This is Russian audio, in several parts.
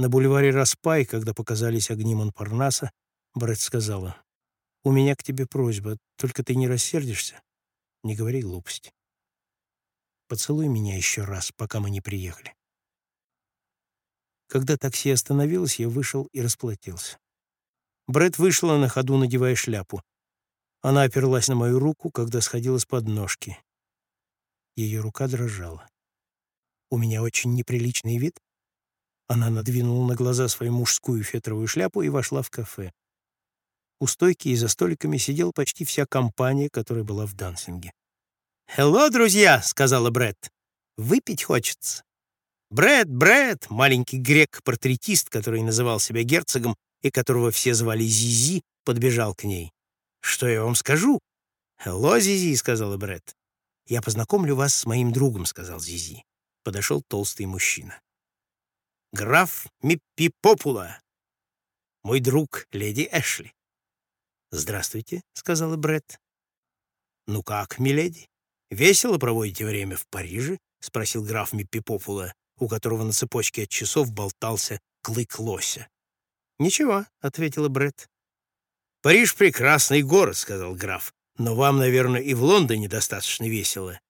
На бульваре Распай, когда показались огни Монпарнаса, Брэд сказала, «У меня к тебе просьба, только ты не рассердишься? Не говори глупости. Поцелуй меня еще раз, пока мы не приехали». Когда такси остановилось, я вышел и расплатился. Брэд вышла на ходу, надевая шляпу. Она оперлась на мою руку, когда сходила с подножки. Ее рука дрожала. «У меня очень неприличный вид?» Она надвинула на глаза свою мужскую фетровую шляпу и вошла в кафе. У стойки и за столиками сидела почти вся компания, которая была в дансинге. «Хелло, друзья!» — сказала Брэд. «Выпить хочется». Брэд, Брэд, маленький грек-портретист, который называл себя герцогом и которого все звали Зизи, подбежал к ней. «Что я вам скажу?» «Хелло, Зизи», — сказала Брэд. «Я познакомлю вас с моим другом», — сказал Зизи. Подошел толстый мужчина граф Миппипопула, мой друг леди Эшли. «Здравствуйте», — сказала Бред. «Ну как, миледи, весело проводите время в Париже?» — спросил граф Миппипопула, у которого на цепочке от часов болтался клык лося. «Ничего», — ответила Бред. «Париж — прекрасный город», — сказал граф. «Но вам, наверное, и в Лондоне достаточно весело».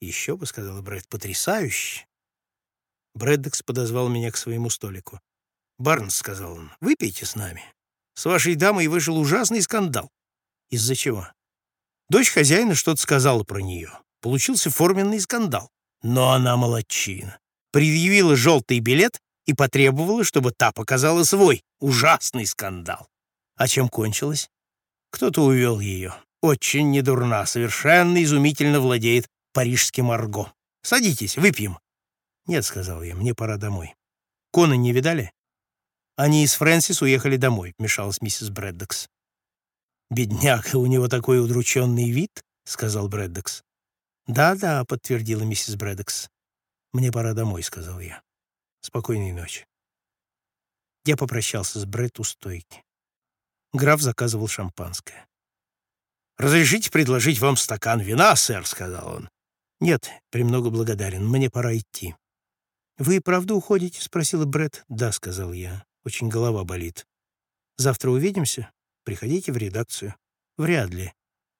«Еще бы», — сказала Бред, — «потрясающе». Брэддекс подозвал меня к своему столику. «Барнс», — сказал он, — «выпейте с нами. С вашей дамой вышел ужасный скандал». «Из-за чего?» Дочь хозяина что-то сказала про нее. Получился форменный скандал. Но она молодчина. Предъявила желтый билет и потребовала, чтобы та показала свой. Ужасный скандал. А чем кончилось? Кто-то увел ее. Очень недурна, совершенно изумительно владеет парижским арго. Садитесь, выпьем. «Нет», — сказал я, — «мне пора домой». «Кона не видали?» «Они из Фрэнсис уехали домой», — вмешалась миссис Брэддокс. «Бедняга, у него такой удрученный вид», — сказал Брэддокс. «Да-да», — подтвердила миссис Брэддокс. «Мне пора домой», — сказал я. «Спокойной ночи». Я попрощался с Брэд у стойки. Граф заказывал шампанское. «Разрешите предложить вам стакан вина, сэр?» — сказал он. «Нет, премного благодарен. Мне пора идти». «Вы правда уходите?» — спросила Бред. «Да», — сказал я. «Очень голова болит. Завтра увидимся? Приходите в редакцию». «Вряд ли».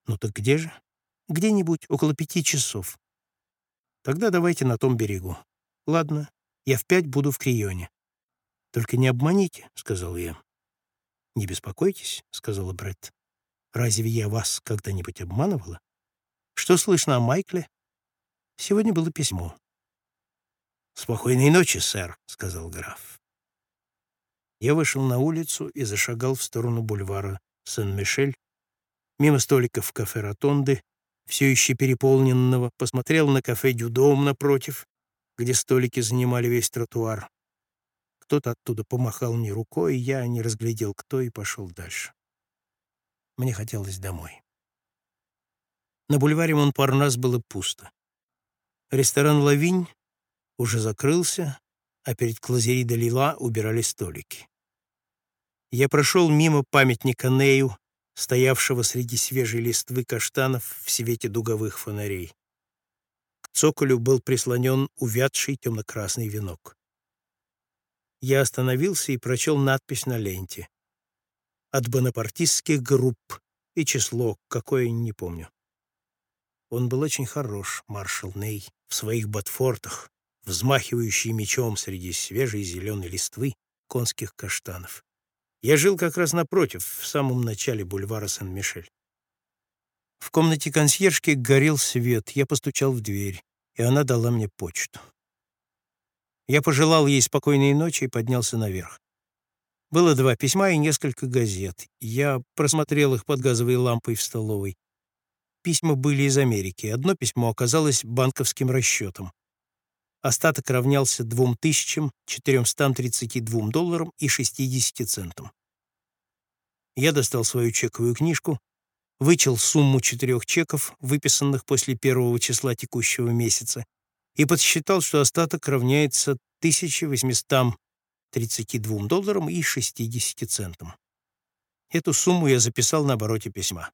«Ну так где же?» «Где-нибудь около пяти часов». «Тогда давайте на том берегу». «Ладно, я в пять буду в Крионе». «Только не обманите», — сказал я. «Не беспокойтесь», — сказала Бред. «Разве я вас когда-нибудь обманывала? Что слышно о Майкле?» «Сегодня было письмо. «Спокойной ночи, сэр», — сказал граф. Я вышел на улицу и зашагал в сторону бульвара Сен-Мишель, мимо столиков кафе «Ротонды», все еще переполненного, посмотрел на кафе «Дюдом» напротив, где столики занимали весь тротуар. Кто-то оттуда помахал мне рукой, я не разглядел, кто, и пошел дальше. Мне хотелось домой. На бульваре Монпарнас было пусто. Ресторан «Лавинь» уже закрылся, а перед Клазери де Лила убирали столики. Я прошел мимо памятника Нею, стоявшего среди свежей листвы каштанов в свете дуговых фонарей. К цоколю был прислонен увядший темно-красный венок. Я остановился и прочел надпись на ленте. От бонапартистских групп и число, какое не помню. Он был очень хорош, маршал Ней, в своих ботфортах, взмахивающий мечом среди свежей зеленой листвы конских каштанов. Я жил как раз напротив, в самом начале бульвара Сен-Мишель. В комнате консьержки горел свет, я постучал в дверь, и она дала мне почту. Я пожелал ей спокойной ночи и поднялся наверх. Было два письма и несколько газет. Я просмотрел их под газовой лампой в столовой. Письма были из Америки. Одно письмо оказалось банковским расчетом. Остаток равнялся 2432 долларам и 60 центам. Я достал свою чековую книжку, вычел сумму четырех чеков, выписанных после первого числа текущего месяца, и подсчитал, что остаток равняется 1832 долларам и 60 центам. Эту сумму я записал на обороте письма.